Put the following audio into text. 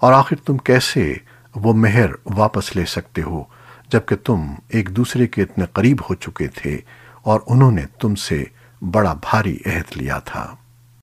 اور آخر تم کیسے وہ مہر واپس لے سکتے ہو، جبکہ تم ایک دوسرے کے اتنے قریب ہو چکے تھے اور انہوں نے تم سے بڑا بھاری عہد لیا تھا۔